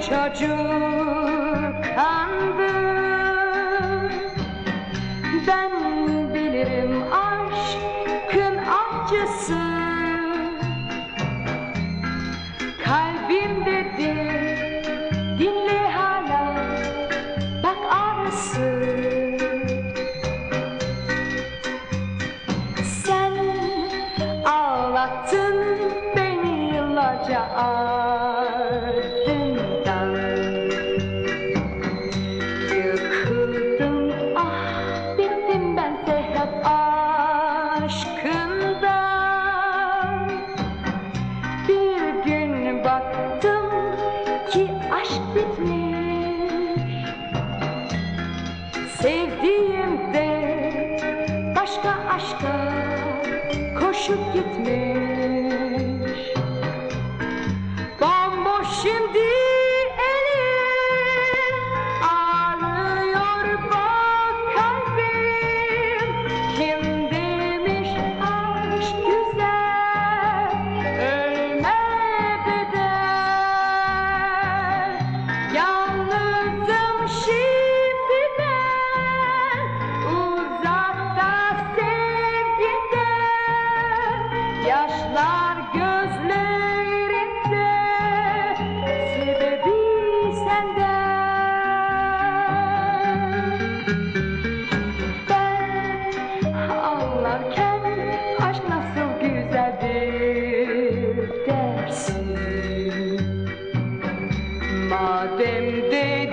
çocuk kandım Ben bilirim aşkın acısı Kalbim dedi dinle hala bak ağrısı Sen ağlattın beni yıllarca ardından aşk bitmiş. Sevdiğim de başka aşka koşup gitmiş Sızlar gözlerimde Sebebi senden. Ben ağlarken Aşk nasıl güzel bir dersin. Madem değil